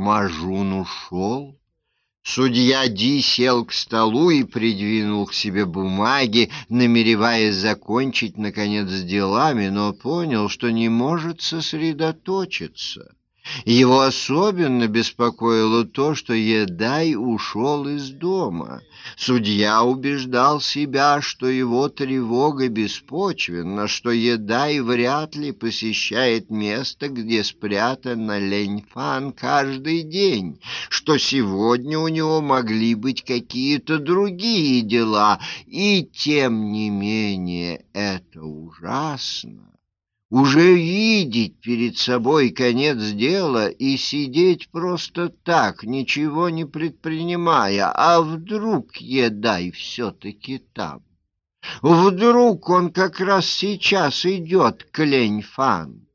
Мажун ушел. Судья Ди сел к столу и придвинул к себе бумаги, намереваясь закончить, наконец, делами, но понял, что не может сосредоточиться. Его особенно беспокоило то, что Едай ушел из дома. Судья убеждал себя, что его тревога беспочвенна, что Едай вряд ли посещает место, где спрятан Леньфан каждый день, что сегодня у него могли быть какие-то другие дела, и тем не менее это ужасно уже видеть перед собой конец дела и сидеть просто так, ничего не предпринимая, а вдруг едай все-таки там. Вдруг он как раз сейчас идет к Леньфан.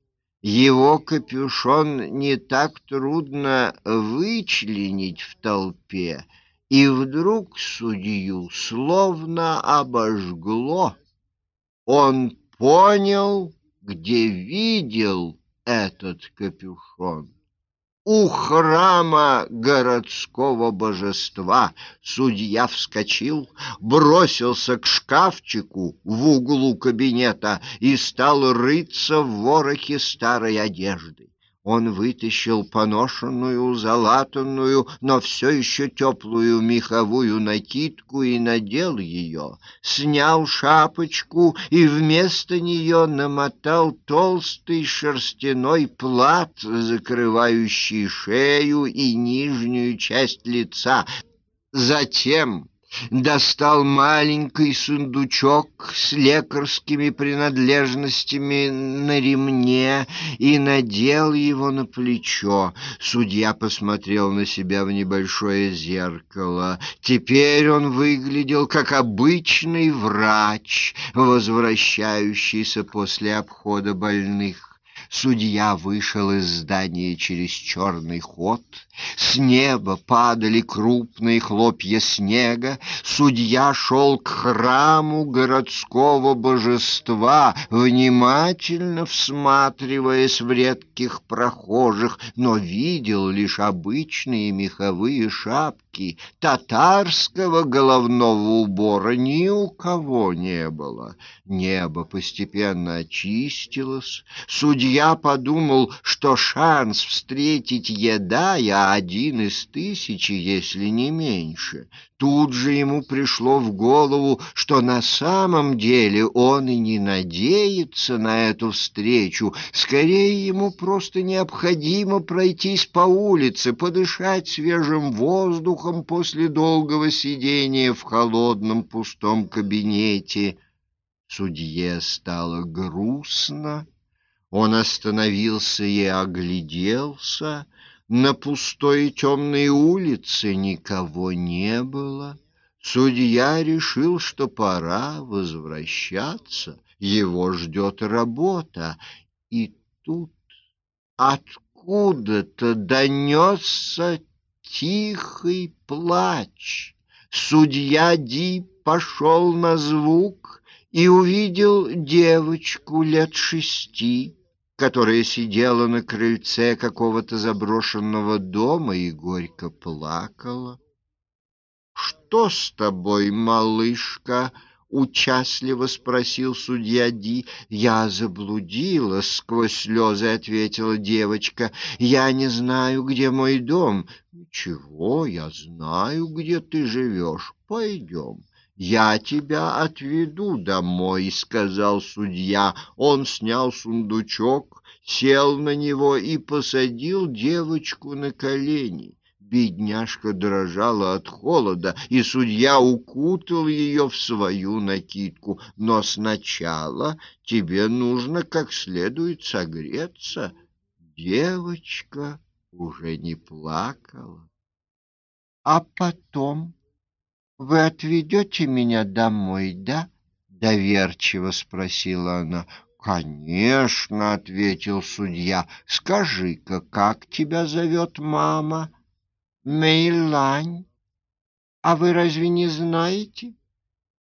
Его капюшон не так трудно вычленить в толпе, и вдруг судью словно обожгло. Он понял, где видел этот капюшон. У храма городского божества судья вскочил, бросился к шкафчику в углу кабинета и стал рыться в ворохе старой одежды. Он вытащил поношенную, залатанную, но все еще теплую меховую накидку и надел ее, снял шапочку и вместо нее намотал толстый шерстяной плат, закрывающий шею и нижнюю часть лица. Затем достал маленький сундучок с лекарскими принадлежностями на ремне и надел его на плечо. Судья посмотрел на себя в небольшое зеркало. Теперь он выглядел как обычный врач, возвращающийся после обхода больных. Судья вышел из здания через черный ход. С неба падали крупные хлопья снега. Судья шел к храму городского божества, внимательно всматриваясь в редких прохожих, но видел лишь обычные меховые шапки. Татарского головного убора ни у кого не было. Небо постепенно очистилось. Судья подумал, что шанс встретить Едая один из тысячи, если не меньше. Тут же ему пришло в голову, что на самом деле он и не надеется на эту встречу. Скорее, ему просто необходимо пройтись по улице, подышать свежим воздухом после долгого сидения в холодном пустом кабинете. Судье стало грустно. Он остановился и огляделся. На пустой и темной улице никого не было. Судья решил, что пора возвращаться, его ждет работа. И тут откуда-то донесся тихий плач. Судья Ди пошел на звук и увидел девочку лет шести которая сидела на крыльце какого-то заброшенного дома и горько плакала. «Что с тобой, малышка?» — участливо спросил судья Ди. «Я заблудилась», — сквозь слезы ответила девочка. «Я не знаю, где мой дом». «Ничего, я знаю, где ты живешь. Пойдем». «Я тебя отведу домой», — сказал судья. Он снял сундучок, сел на него и посадил девочку на колени. Бедняжка дрожала от холода, и судья укутал ее в свою накидку. «Но сначала тебе нужно как следует согреться». Девочка уже не плакала. «А потом...» Вы отведете меня домой, да? доверчиво спросила она. Конечно, ответил судья. Скажи-ка, как тебя зовет мама? Мейлань. А вы разве не знаете?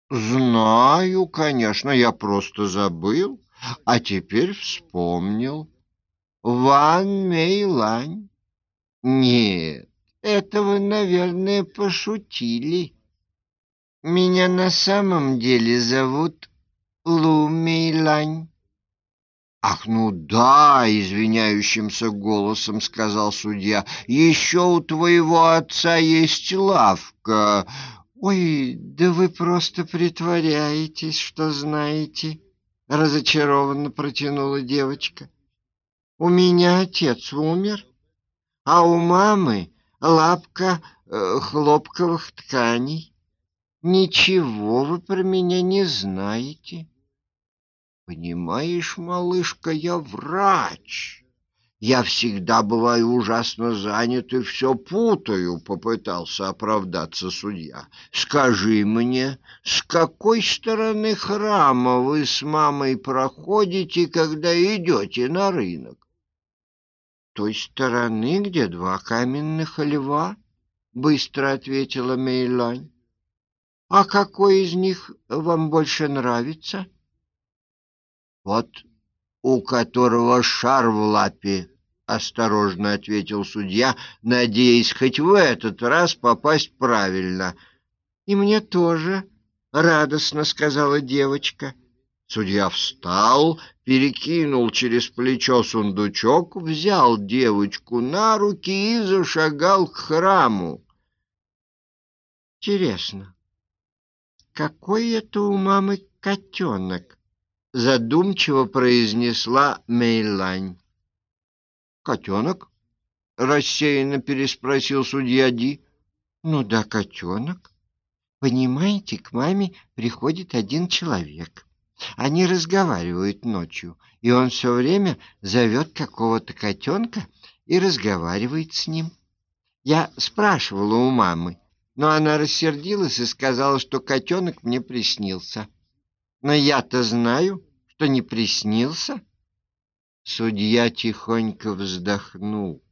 Знаю, конечно, я просто забыл, а теперь вспомнил. Ван Мейлань. Нет, это вы, наверное, пошутили. Меня на самом деле зовут Лу Мейлань. «Ах, ну да!» — извиняющимся голосом сказал судья. «Еще у твоего отца есть лавка». «Ой, да вы просто притворяетесь, что знаете!» — разочарованно протянула девочка. «У меня отец умер, а у мамы лапка э, хлопковых тканей. Ничего вы про меня не знаете». Понимаешь, малышка, я врач. Я всегда бываю ужасно занят и все путаю, попытался оправдаться судья. Скажи мне, с какой стороны храма вы с мамой проходите, когда идете на рынок? Той стороны, где два каменных льва, быстро ответила Мейлань. А какой из них вам больше нравится? Вот у которого шар в лапе, осторожно ответил судья, надеясь хоть в этот раз попасть правильно. И мне тоже, радостно сказала девочка. Судья встал, перекинул через плечо сундучок, взял девочку на руки и зашагал к храму. Интересно, какой это у мамы котенок? задумчиво произнесла Мейлань. Котенок? рассеянно переспросил судья Ди. Ну да, котенок. Понимаете, к маме приходит один человек. Они разговаривают ночью, и он все время зовет какого-то котенка и разговаривает с ним. Я спрашивала у мамы, но она рассердилась и сказала, что котенок мне приснился. Но я-то знаю, что не приснился. Судья тихонько вздохнул.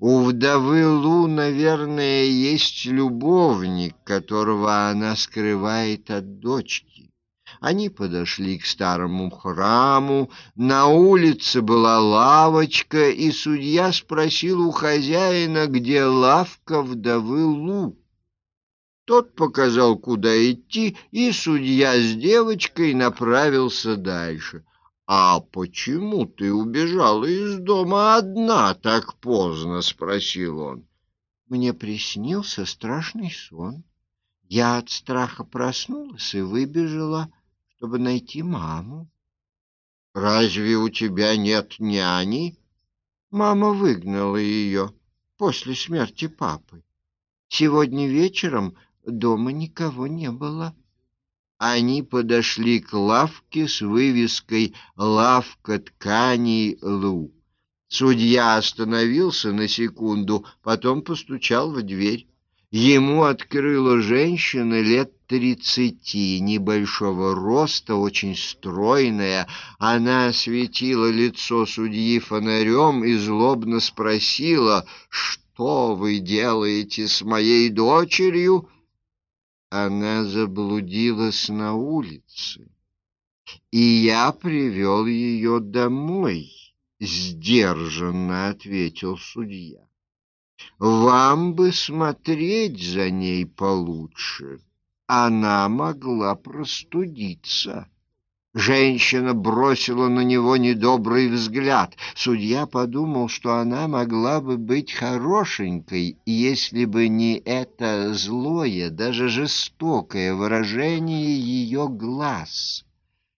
У вдовы Лу, наверное, есть любовник, которого она скрывает от дочки. Они подошли к старому храму, на улице была лавочка, и судья спросил у хозяина, где лавка вдовы Лу. Тот показал, куда идти, и судья с девочкой направился дальше. «А почему ты убежала из дома одна так поздно?» — спросил он. «Мне приснился страшный сон. Я от страха проснулась и выбежала, чтобы найти маму». «Разве у тебя нет няни?» Мама выгнала ее после смерти папы. Сегодня вечером Дома никого не было. Они подошли к лавке с вывеской «Лавка тканей Лу». Судья остановился на секунду, потом постучал в дверь. Ему открыла женщина лет тридцати, небольшого роста, очень стройная. Она осветила лицо судьи фонарем и злобно спросила, «Что вы делаете с моей дочерью?» Она заблудилась на улице, и я привел ее домой, — сдержанно ответил судья. Вам бы смотреть за ней получше. Она могла простудиться. Женщина бросила на него недобрый взгляд. Судья подумал, что она могла бы быть хорошенькой, если бы не это злое, даже жестокое выражение ее глаз.